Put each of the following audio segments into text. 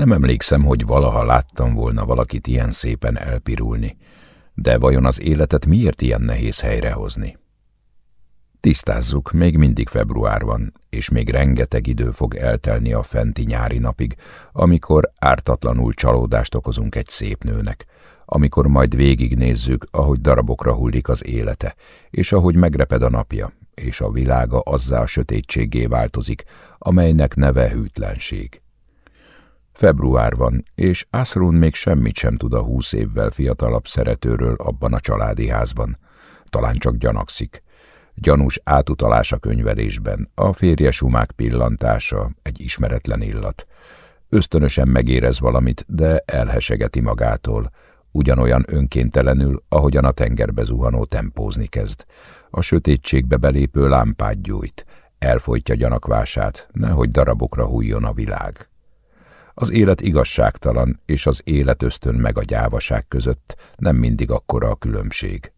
Nem emlékszem, hogy valaha láttam volna valakit ilyen szépen elpirulni, de vajon az életet miért ilyen nehéz helyrehozni? Tisztázzuk, még mindig február van, és még rengeteg idő fog eltelni a fenti nyári napig, amikor ártatlanul csalódást okozunk egy szép nőnek, amikor majd végignézzük, ahogy darabokra hullik az élete, és ahogy megreped a napja, és a világa azzá a sötétségé változik, amelynek neve hűtlenség. Február van, és Asrun még semmit sem tud a húsz évvel fiatalabb szeretőről abban a családi házban. Talán csak gyanakszik. Gyanús átutalása könyvelésben, a férje sumák pillantása, egy ismeretlen illat. Ösztönösen megérez valamit, de elhesegeti magától, ugyanolyan önkéntelenül, ahogyan a tengerbe zuhanó tempózni kezd. A sötétségbe belépő lámpát gyújt, elfolytja gyanakvását, nehogy darabokra hújjon a világ. Az élet igazságtalan, és az élet ösztön meg a gyávaság között nem mindig akkora a különbség.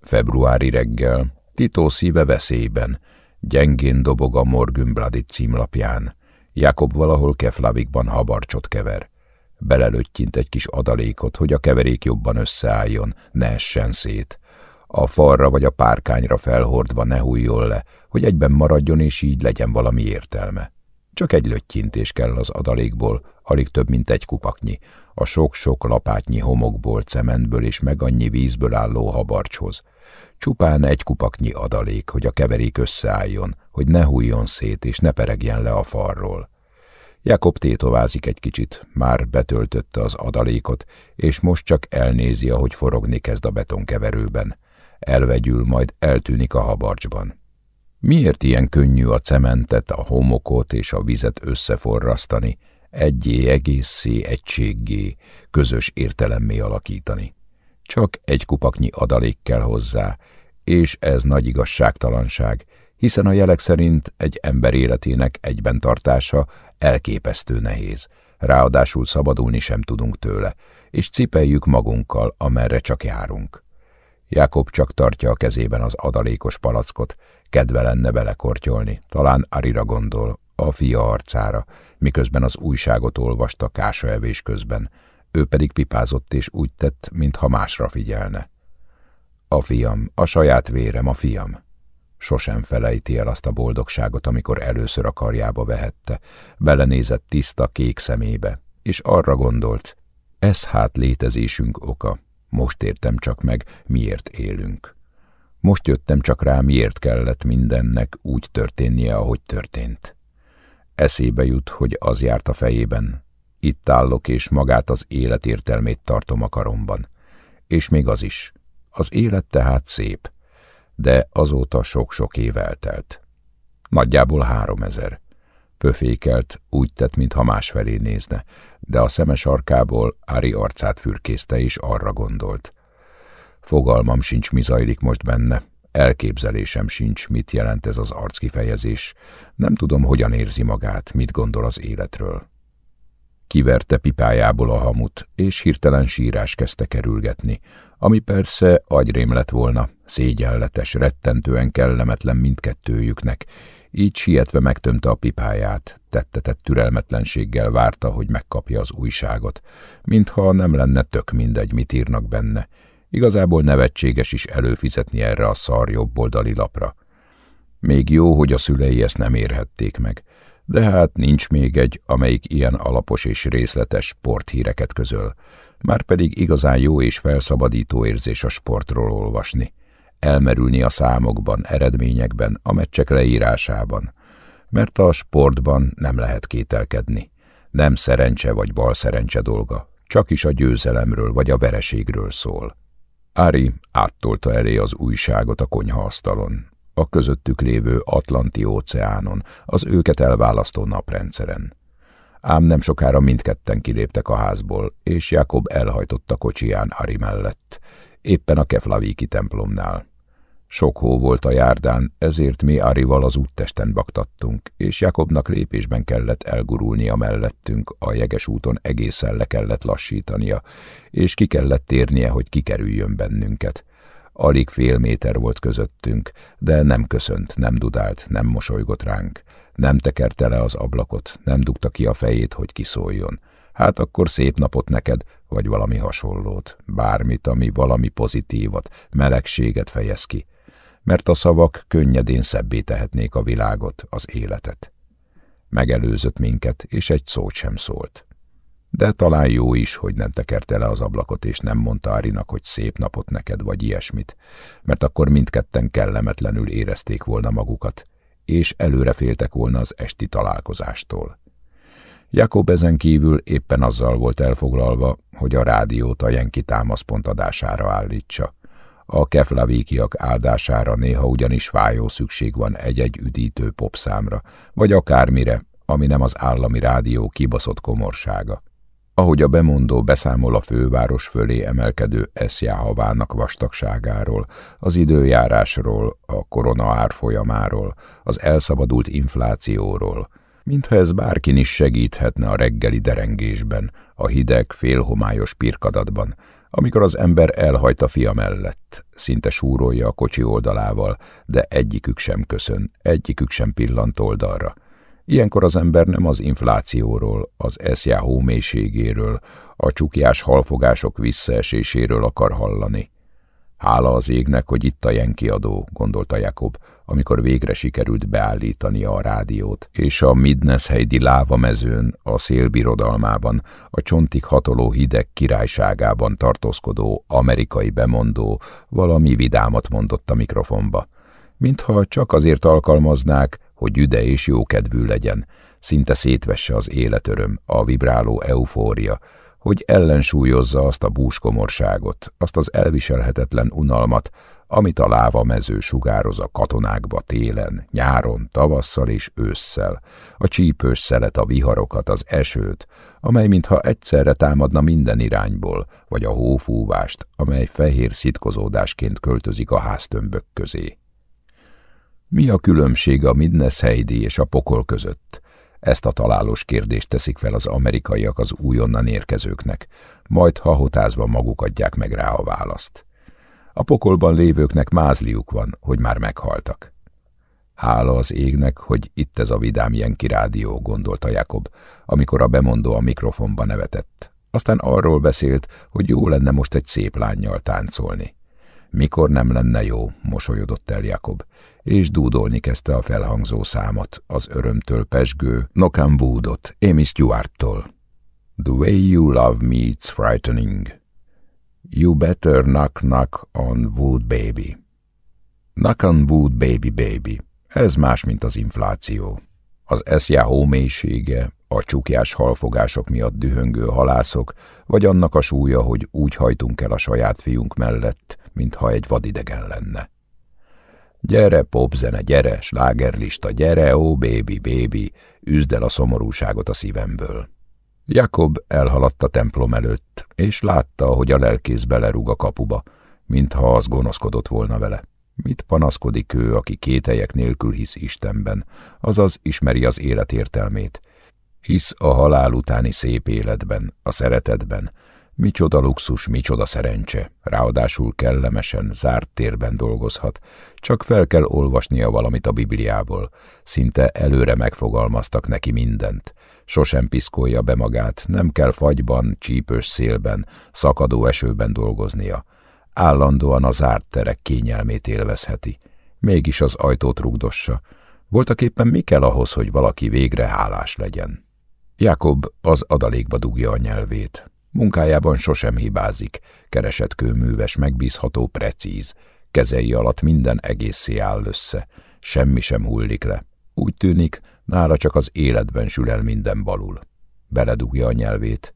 Februári reggel, Titó szíve veszélyben, gyengén dobog a Morgünbladit címlapján, Jakob valahol Keflavikban habarcsot kever. Belelőttyint egy kis adalékot, hogy a keverék jobban összeálljon, ne essen szét. A falra vagy a párkányra felhordva ne hújjon le, hogy egyben maradjon és így legyen valami értelme. Csak egy löttyintés kell az adalékból, alig több, mint egy kupaknyi, a sok-sok lapátnyi homokból, cementből és meg annyi vízből álló habarcshoz. Csupán egy kupaknyi adalék, hogy a keverék összeálljon, hogy ne hújjon szét és ne peregjen le a falról. Jakob tétovázik egy kicsit, már betöltötte az adalékot, és most csak elnézi, ahogy forogni kezd a betonkeverőben. Elvegyül, majd eltűnik a habarcsban. Miért ilyen könnyű a cementet, a homokot és a vizet összeforrasztani, egyé egészé, egységgé, közös értelemmé alakítani? Csak egy kupaknyi adalék kell hozzá, és ez nagy igazságtalanság, hiszen a jelek szerint egy ember életének egyben tartása elképesztő nehéz, ráadásul szabadulni sem tudunk tőle, és cipeljük magunkkal, amerre csak járunk. Jakob csak tartja a kezében az adalékos palackot, kedve lenne belekortyolni, talán Arira gondol, a fia arcára, miközben az újságot olvasta kásaevés közben, ő pedig pipázott és úgy tett, mintha másra figyelne. A fiam, a saját vérem, a fiam. Sosem felejti el azt a boldogságot, amikor először a karjába vehette, belenézett tiszta kék szemébe, és arra gondolt, ez hát létezésünk oka, most értem csak meg, miért élünk. Most jöttem csak rá, miért kellett mindennek úgy történnie, ahogy történt. Eszébe jut, hogy az járt a fejében. Itt állok, és magát az élet értelmét tartom a karomban. És még az is. Az élet tehát szép, de azóta sok-sok év eltelt. Nagyjából három ezer. Pöfékelt, úgy tett, mintha másfelé nézne, de a szemes arkából Ári arcát fürkészte, és arra gondolt. Fogalmam sincs, mi zajlik most benne. Elképzelésem sincs, mit jelent ez az arckifejezés. Nem tudom, hogyan érzi magát, mit gondol az életről. Kiverte pipájából a hamut, és hirtelen sírás kezdte kerülgetni, ami persze agyrém lett volna, szégyenletes, rettentően kellemetlen mindkettőjüknek, így sietve megtömte a pipáját, tettetett türelmetlenséggel várta, hogy megkapja az újságot, mintha nem lenne tök mindegy, mit írnak benne. Igazából nevetséges is előfizetni erre a szar jobboldali lapra. Még jó, hogy a szülei ezt nem érhették meg, de hát nincs még egy, amelyik ilyen alapos és részletes sporthíreket közöl, már pedig igazán jó és felszabadító érzés a sportról olvasni, elmerülni a számokban, eredményekben, a meccsek leírásában, mert a sportban nem lehet kételkedni. Nem szerencse vagy bal szerencse dolga, csak is a győzelemről vagy a vereségről szól. Ári áttolta elé az újságot a konyhaasztalon, a közöttük lévő Atlanti óceánon, az őket elválasztó naprendszeren. Ám nem sokára mindketten kiléptek a házból, és Jakob elhajtott a kocsiján Ari mellett, éppen a Keflavíki templomnál. Sok hó volt a járdán, ezért mi Arival az úttesten baktattunk, és Jakobnak lépésben kellett elgurulnia mellettünk, a jeges úton egészen le kellett lassítania, és ki kellett térnie, hogy kikerüljön bennünket. Alig fél méter volt közöttünk, de nem köszönt, nem dudált, nem mosolygott ránk, nem tekerte le az ablakot, nem dugta ki a fejét, hogy kiszóljon. Hát akkor szép napot neked, vagy valami hasonlót, bármit, ami valami pozitívat, melegséget fejez ki, mert a szavak könnyedén szebbé tehetnék a világot, az életet. Megelőzött minket, és egy szót sem szólt. De talán jó is, hogy nem tekerte le az ablakot, és nem mondta Árinak, hogy szép napot neked, vagy ilyesmit, mert akkor mindketten kellemetlenül érezték volna magukat, és előre féltek volna az esti találkozástól. Jakob ezen kívül éppen azzal volt elfoglalva, hogy a rádiót a Jenki támaszpont adására állítsa. A keflavíkiak áldására néha ugyanis fájó szükség van egy-egy üdítő popszámra, vagy akármire, ami nem az állami rádió kibaszott komorsága. Ahogy a bemondó beszámol a főváros fölé emelkedő eszjáhavának vastagságáról, az időjárásról, a korona árfolyamáról, az elszabadult inflációról, mintha ez bárkin is segíthetne a reggeli derengésben, a hideg, félhomályos pirkadatban, amikor az ember elhajt a fia mellett, szinte súrolja a kocsi oldalával, de egyikük sem köszön, egyikük sem pillant oldalra. Ilyenkor az ember nem az inflációról, az eszjá hómélységéről, a csukjás halfogások visszaeséséről akar hallani. Hála az égnek, hogy itt a jenkiadó, gondolta Jakob, amikor végre sikerült beállítania a rádiót, és a Midness-hejdi lávamezőn, a szélbirodalmában, a csontig hatoló hideg királyságában tartózkodó amerikai bemondó valami vidámat mondott a mikrofonba. Mintha csak azért alkalmaznák, hogy üde és jókedvű legyen, szinte szétvesse az életöröm, a vibráló eufória, hogy ellensúlyozza azt a búskomorságot, azt az elviselhetetlen unalmat, amit a láva mező sugároz a katonákba télen, nyáron, tavasszal és ősszel, a csípős szelet, a viharokat, az esőt, amely mintha egyszerre támadna minden irányból, vagy a hófúvást, amely fehér szitkozódásként költözik a háztömbök közé. Mi a különbség a Midness Heidi és a pokol között? Ezt a találós kérdést teszik fel az amerikaiak az újonnan érkezőknek, majd hahotázva maguk adják meg rá a választ. A pokolban lévőknek mázliuk van, hogy már meghaltak. Hála az égnek, hogy itt ez a vidám Jenki rádió, gondolta Jakob, amikor a bemondó a mikrofonba nevetett. Aztán arról beszélt, hogy jó lenne most egy szép lányjal táncolni. Mikor nem lenne jó, mosolyodott el Jakob, és dúdolni kezdte a felhangzó számot, az örömtől pesgő Nokam Woodot, Amy Stewart-tól. The way you love me, it's frightening. You better knock knock on wood baby. Knock on wood baby baby. Ez más, mint az infláció. Az eszjá hómélysége, a csukjás halfogások miatt dühöngő halászok, vagy annak a súlya, hogy úgy hajtunk el a saját fiunk mellett, mintha egy vadidegen lenne. Gyere, popzene, gyere, slágerlista, gyere, ó, baby, baby, üzd el a szomorúságot a szívemből. Jakob elhaladt a templom előtt, és látta, hogy a lelkész belerúg a kapuba, mintha az gonoszkodott volna vele. Mit panaszkodik ő, aki kételyek nélkül hisz Istenben, azaz ismeri az élet értelmét, hisz a halál utáni szép életben, a szeretetben, Micsoda luxus, micsoda szerencse, ráadásul kellemesen, zárt térben dolgozhat, csak fel kell olvasnia valamit a Bibliából, szinte előre megfogalmaztak neki mindent. Sosem piszkolja be magát, nem kell fagyban, csípős szélben, szakadó esőben dolgoznia. Állandóan a zárt terek kényelmét élvezheti. Mégis az ajtót rugdossa. Voltak éppen mi kell ahhoz, hogy valaki végre hálás legyen? Jakob az adalékba dugja a nyelvét. Munkájában sosem hibázik, keresett kőműves, megbízható, precíz, kezei alatt minden egészé áll össze, semmi sem hullik le. Úgy tűnik, nála csak az életben sül el minden balul. Beledugja a nyelvét.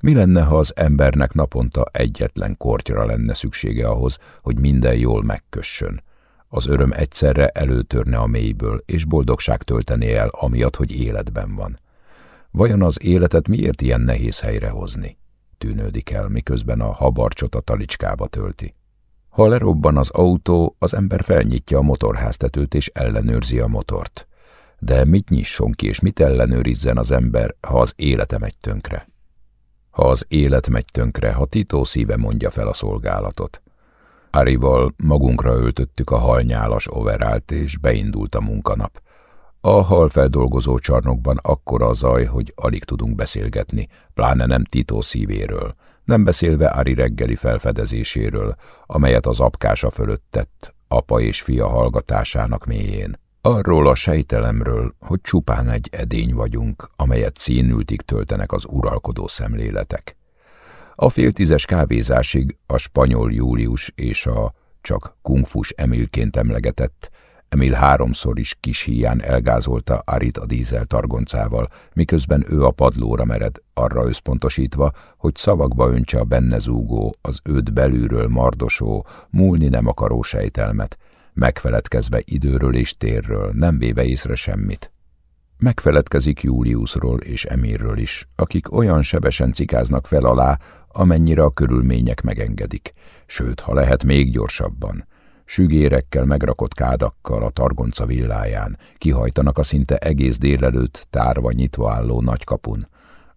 Mi lenne, ha az embernek naponta egyetlen kortyra lenne szüksége ahhoz, hogy minden jól megkössön? Az öröm egyszerre előtörne a mélyből, és boldogság töltené el, amiatt, hogy életben van. Vajon az életet miért ilyen nehéz helyrehozni? Tűnődik el, miközben a habarcsot a talicskába tölti. Ha lerobban az autó, az ember felnyitja a motorháztetőt és ellenőrzi a motort. De mit nyisson ki és mit ellenőrizzen az ember, ha az élete megy tönkre? Ha az élet megy tönkre, ha Tito szíve mondja fel a szolgálatot. Arival magunkra öltöttük a halnyálas overált, és beindult a munkanap. A halfeldolgozó csarnokban akkora a zaj, hogy alig tudunk beszélgetni, pláne nem Tito szívéről, nem beszélve Ari reggeli felfedezéséről, amelyet az apkása fölött tett, apa és fia hallgatásának mélyén. Arról a sejtelemről, hogy csupán egy edény vagyunk, amelyet színültig töltenek az uralkodó szemléletek. A féltízes kávézásig a spanyol Július és a csak kungfus Emilként emlegetett, Emil háromszor is kis híján elgázolta Arit a dízel targoncával, miközben ő a padlóra mered, arra összpontosítva, hogy szavakba öntse a benne zúgó, az őt belülről mardosó, múlni nem akaró sejtelmet, megfeledkezve időről és térről, nem véve észre semmit. Megfeledkezik Júliusról és Emilről is, akik olyan sebesen cikáznak fel alá, amennyire a körülmények megengedik, sőt, ha lehet még gyorsabban. Sügérekkel megrakott kádakkal a targonca villáján, kihajtanak a szinte egész délelőtt tárva nyitva álló nagykapun.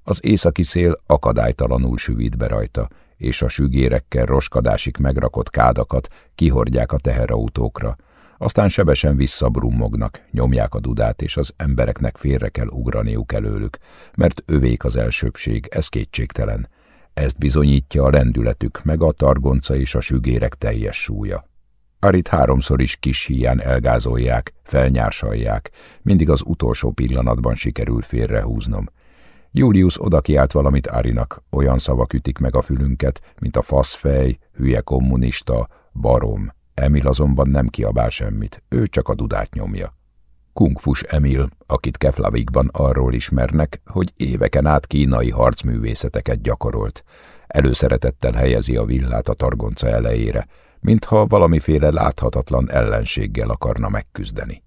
Az északi szél akadálytalanul süvít be rajta, és a sügérekkel roskadásig megrakott kádakat kihordják a teherautókra, aztán sebesen visszabrummognak, nyomják a dudát, és az embereknek félre kell ugraniuk előlük, mert övék az elsőbség, ez kétségtelen. Ezt bizonyítja a lendületük, meg a targonca és a sügérek teljes súlya. Arit háromszor is kis híján elgázolják, felnyársalják, mindig az utolsó pillanatban sikerül félrehúznom. Julius odakiált valamit Arinak, olyan szavak ütik meg a fülünket, mint a faszfej, hülye kommunista, barom. Emil azonban nem kiabál semmit, ő csak a dudát nyomja. Kungfus Emil, akit Keflavikban arról ismernek, hogy éveken át kínai harcművészeteket gyakorolt, előszeretettel helyezi a villát a targonca elejére, mintha valamiféle láthatatlan ellenséggel akarna megküzdeni.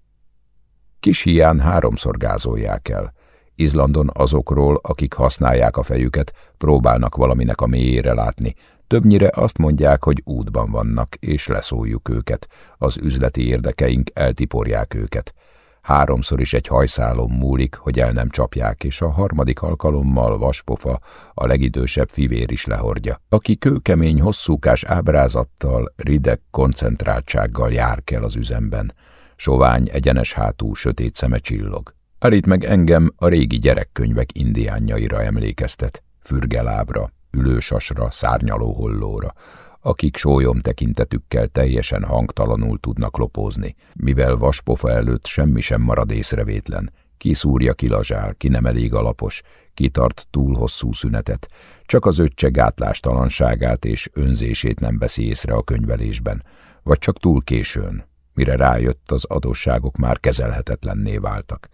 Kis hián háromszor gázolják el. Izlandon azokról, akik használják a fejüket, próbálnak valaminek a mélyére látni, Többnyire azt mondják, hogy útban vannak, és leszóljuk őket, az üzleti érdekeink eltiporják őket. Háromszor is egy hajszálon múlik, hogy el nem csapják, és a harmadik alkalommal vaspofa, a legidősebb fivér is lehordja, aki kőkemény, hosszúkás ábrázattal, rideg koncentráltsággal jár kell az üzemben. Sovány, egyenes hátú, sötét szeme csillog. Arit meg engem a régi gyerekkönyvek indiánjaira emlékeztet, fürgelábra, ülősasra, szárnyaló hollóra, akik sólyom tekintetükkel teljesen hangtalanul tudnak lopózni, mivel vaspofa előtt semmi sem marad észrevétlen, ki szúrja, kilazsál, ki nem elég alapos, kitart túl hosszú szünetet, csak az öccse gátlástalanságát és önzését nem veszi észre a könyvelésben, vagy csak túl későn, mire rájött, az adósságok már kezelhetetlenné váltak.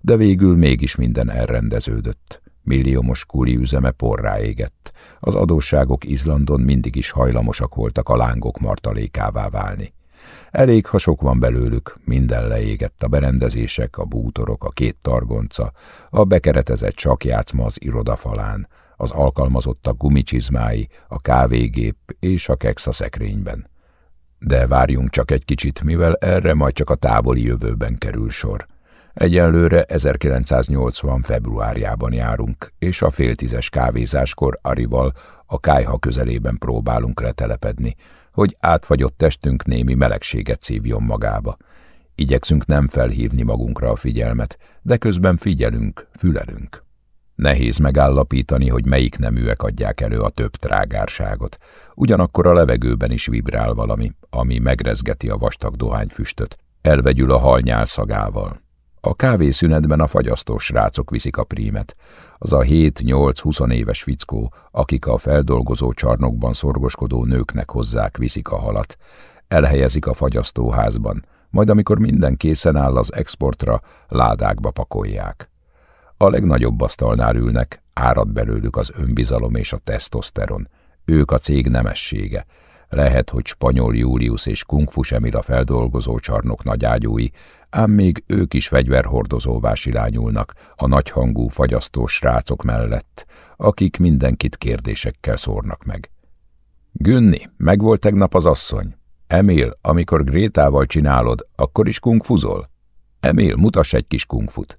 De végül mégis minden elrendeződött. Milliómos kuli üzeme porrá égett. Az adósságok Izlandon mindig is hajlamosak voltak a lángok martalékává válni. Elég, ha sok van belőlük, minden leégett, a berendezések, a bútorok, a két targonca, a bekeretezett sakjátszma az irodafalán, az alkalmazottak gumicsizmái, a kávégép és a keksz a szekrényben. De várjunk csak egy kicsit, mivel erre majd csak a távoli jövőben kerül sor. Egyelőre 1980 februárjában járunk, és a fél tízes kávézáskor Arival a kájha közelében próbálunk letelepedni, hogy átfagyott testünk némi melegséget szívjon magába. Igyekszünk nem felhívni magunkra a figyelmet, de közben figyelünk, fülelünk. Nehéz megállapítani, hogy melyik neműek adják elő a több trágárságot. Ugyanakkor a levegőben is vibrál valami, ami megrezgeti a vastag dohányfüstöt, elvegyül a halnyál szagával. A kávészünetben a fagyasztós srácok viszik a prímet. Az a 7-8-20 éves fickó, akik a feldolgozó csarnokban szorgoskodó nőknek hozzák, viszik a halat. Elhelyezik a fagyasztóházban, majd amikor minden készen áll az exportra, ládákba pakolják. A legnagyobb asztalnál ülnek, árad belőlük az önbizalom és a tesztoszteron. Ők a cég nemessége. Lehet, hogy spanyol Julius és Kungfus Emil a feldolgozó csarnok nagyágyúi, ám még ők is fegyverhordozóvá silányulnak a nagyhangú fagyasztós srácok mellett, akik mindenkit kérdésekkel szórnak meg. Günni, megvolt tegnap az asszony? Emil, amikor Grétával csinálod, akkor is kungfuzol? Emil, mutass egy kis kungfut.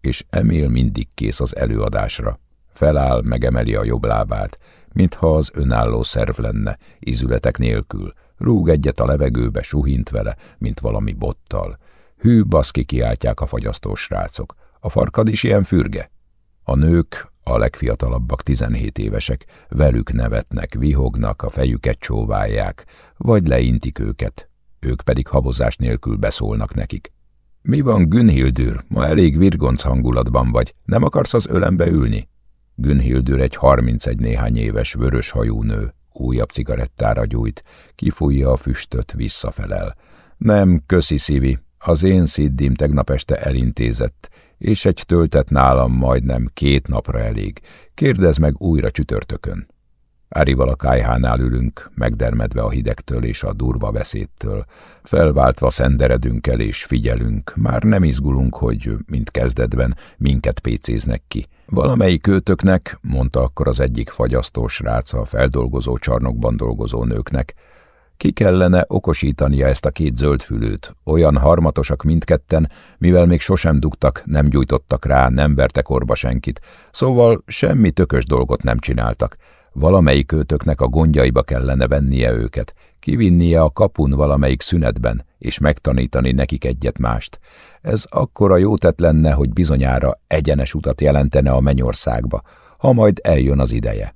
És Emil mindig kész az előadásra. Feláll, megemeli a jobb lábát, mintha az önálló szerv lenne, izületek nélkül, rúg egyet a levegőbe, suhint vele, mint valami bottal, Hű, baszki kiáltják a fagyasztós srácok. A farkad is ilyen fürge? A nők, a legfiatalabbak, 17 évesek, velük nevetnek, vihognak, a fejüket csóválják, vagy leintik őket, ők pedig habozás nélkül beszólnak nekik. Mi van, Günhildür? Ma elég virgonc hangulatban vagy. Nem akarsz az ölembe ülni? Günhildür egy 31 néhány éves vörös hajú nő, újabb cigarettára gyújt, kifújja a füstöt, visszafelel. Nem, köszi szívi, az én sziddim tegnap este elintézett, és egy töltet nálam majdnem két napra elég. Kérdezd meg újra csütörtökön. Árival a kájhánál ülünk, megdermedve a hidegtől és a durva beszédtől. Felváltva szenderedünk el és figyelünk, már nem izgulunk, hogy, mint kezdetben, minket pécéznek ki. Valamelyik kötöknek, mondta akkor az egyik fagyasztós ráca a feldolgozó csarnokban dolgozó nőknek, ki kellene okosítania ezt a két zöldfülőt, olyan harmatosak mindketten, mivel még sosem dugtak, nem gyújtottak rá, nem vertek orba senkit, szóval semmi tökös dolgot nem csináltak. Valamelyik őtöknek a gondjaiba kellene vennie őket, kivinnie a kapun valamelyik szünetben, és megtanítani nekik egyet-mást. Ez akkora jó tett lenne, hogy bizonyára egyenes utat jelentene a mennyországba, ha majd eljön az ideje.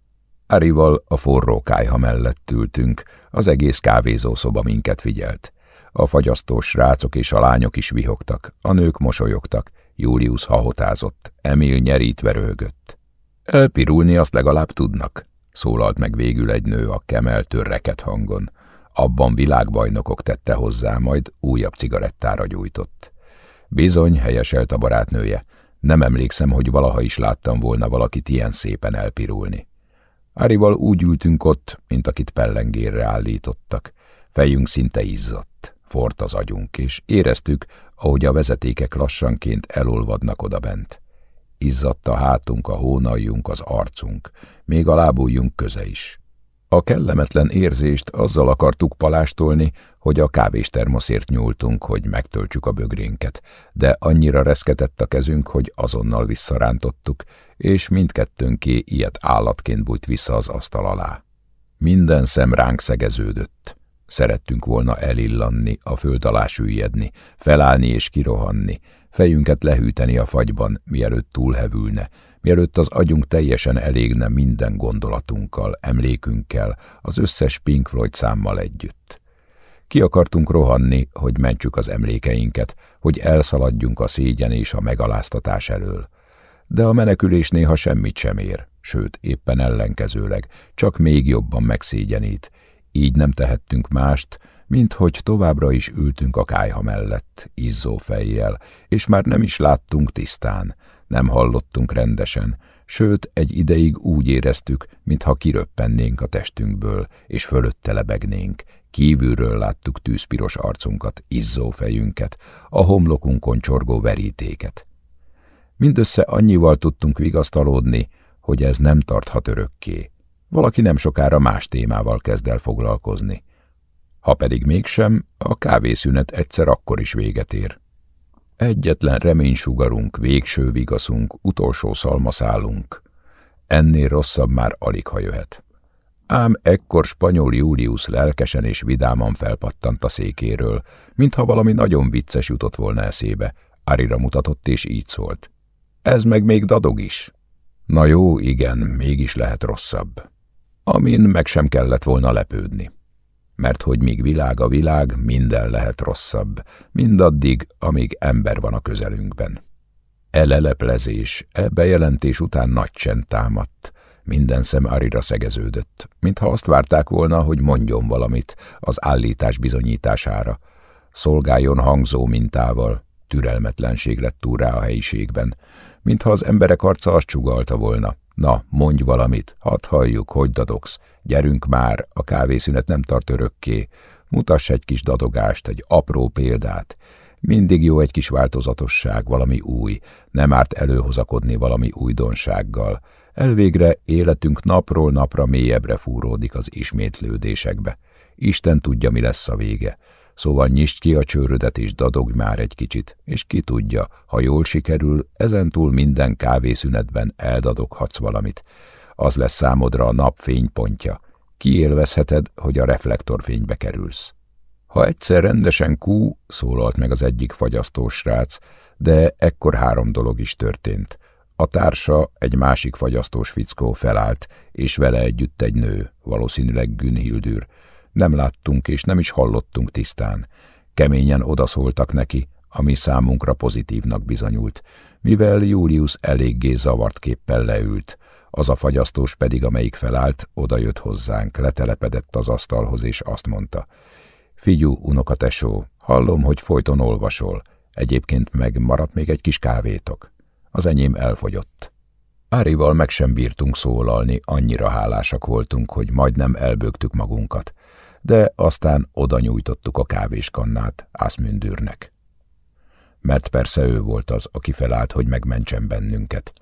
Arival a forró kájha mellett ültünk, az egész kávézószoba minket figyelt. A fagyasztós rácok és a lányok is vihogtak, a nők mosolyogtak, Július hahotázott, Emil nyerítve röhögött. Elpirulni azt legalább tudnak, szólalt meg végül egy nő a kemeltő reket hangon. Abban világbajnokok tette hozzá, majd újabb cigarettára gyújtott. Bizony, helyeselt a barátnője, nem emlékszem, hogy valaha is láttam volna valakit ilyen szépen elpirulni. Árival úgy ültünk ott, mint akit pellengérre állítottak. Fejünk szinte izzadt, fort az agyunk, és éreztük, ahogy a vezetékek lassanként elolvadnak odabent. Izzadt a hátunk, a hónaljunk, az arcunk, még a lábujjunk köze is. A kellemetlen érzést azzal akartuk palástolni, hogy a kávéstermoszért nyúltunk, hogy megtöltsük a bögrénket, de annyira reszketett a kezünk, hogy azonnal visszarántottuk, és mindkettőnké ilyet állatként bújt vissza az asztal alá. Minden szem ránk szegeződött. Szerettünk volna elillanni, a föld alá süllyedni, felállni és kirohanni, fejünket lehűteni a fagyban, mielőtt túlhevülne, mielőtt az agyunk teljesen elégne minden gondolatunkkal, emlékünkkel, az összes Pink Floyd számmal együtt. Ki akartunk rohanni, hogy mentsük az emlékeinket, hogy elszaladjunk a szégyen és a megaláztatás elől. De a menekülés néha semmit sem ér, sőt, éppen ellenkezőleg, csak még jobban megszégyenít. Így nem tehettünk mást, mint hogy továbbra is ültünk a kájha mellett, izzó fejjel, és már nem is láttunk tisztán, nem hallottunk rendesen, sőt, egy ideig úgy éreztük, mintha kiröppennénk a testünkből, és fölötte lebegnénk. Kívülről láttuk tűzpiros arcunkat, izzó fejünket, a homlokunkon csorgó verítéket. Mindössze annyival tudtunk vigasztalódni, hogy ez nem tarthat örökké. Valaki nem sokára más témával kezd el foglalkozni. Ha pedig mégsem, a kávészünet egyszer akkor is véget ér. Egyetlen reménysugarunk, végső vigaszunk, utolsó szalmaszálunk. Ennél rosszabb már alig ha jöhet. Ám ekkor spanyol Julius lelkesen és vidáman felpattant a székéről, mintha valami nagyon vicces jutott volna eszébe. Arira mutatott és így szólt. Ez meg még dadog is. Na jó, igen, mégis lehet rosszabb. Amin meg sem kellett volna lepődni mert hogy míg világ a világ, minden lehet rosszabb, mindaddig, amíg ember van a közelünkben. E leleplezés, e bejelentés után nagy csend támadt, minden szem Arira szegeződött, mintha azt várták volna, hogy mondjon valamit az állítás bizonyítására. Szolgáljon hangzó mintával, türelmetlenség lett túl rá a helyiségben, mintha az emberek arca azt csugalta volna. Na, mondj valamit, hadd halljuk, hogy dadogsz. Gyerünk már, a kávészünet nem tart örökké. Mutass egy kis dadogást, egy apró példát. Mindig jó egy kis változatosság, valami új. Nem árt előhozakodni valami újdonsággal. Elvégre életünk napról napra mélyebbre fúródik az ismétlődésekbe. Isten tudja, mi lesz a vége. Szóval nyisd ki a csőrödet és dadogj már egy kicsit, és ki tudja, ha jól sikerül, ezentúl minden kávészünetben eldadoghatsz valamit. Az lesz számodra a nap fénypontja. Kiélvezheted, hogy a reflektorfénybe kerülsz. Ha egyszer rendesen kú, szólalt meg az egyik fagyasztós de ekkor három dolog is történt. A társa, egy másik fagyasztós fickó felállt, és vele együtt egy nő, valószínűleg Günhildür. Nem láttunk és nem is hallottunk tisztán. Keményen odaszóltak neki, ami számunkra pozitívnak bizonyult, mivel Julius eléggé zavart képpel leült, az a fagyasztós pedig, amelyik felállt, odajött hozzánk, letelepedett az asztalhoz, és azt mondta, Figyú, unokatesó, hallom, hogy folyton olvasol, egyébként meg maradt még egy kis kávétok. Az enyém elfogyott. Árival meg sem bírtunk szólalni, annyira hálásak voltunk, hogy majdnem elbögtük magunkat, de aztán oda nyújtottuk a kávéskannát Ászmündürnek. Mert persze ő volt az, aki felállt, hogy megmentsen bennünket.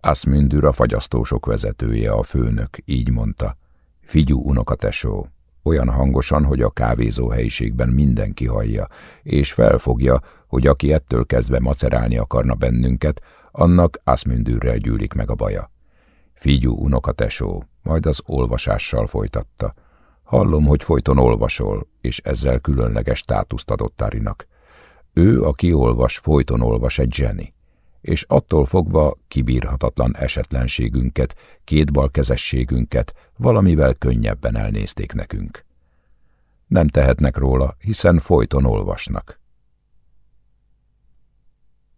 Ászmündür a fagyasztósok vezetője, a főnök, így mondta. Figyú, unokatesó, olyan hangosan, hogy a kávézó helyiségben mindenki hallja, és felfogja, hogy aki ettől kezdve macerálni akarna bennünket, annak Ászmündürrel gyűlik meg a baja. Figyú, unokatesó, majd az olvasással folytatta. Hallom, hogy folyton olvasol, és ezzel különleges státuszt adott Tarinak. Ő, aki olvas, folyton olvas egy zseni és attól fogva kibírhatatlan esetlenségünket, kétbalkezességünket valamivel könnyebben elnézték nekünk. Nem tehetnek róla, hiszen folyton olvasnak.